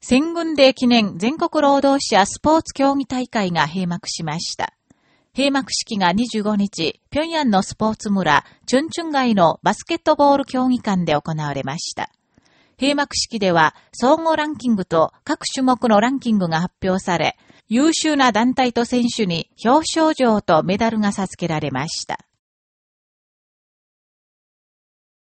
戦軍で記念全国労働者スポーツ競技大会が閉幕しました。閉幕式が25日、平壌のスポーツ村、チュンチュン街のバスケットボール競技館で行われました。閉幕式では、総合ランキングと各種目のランキングが発表され、優秀な団体と選手に表彰状とメダルが授けられました。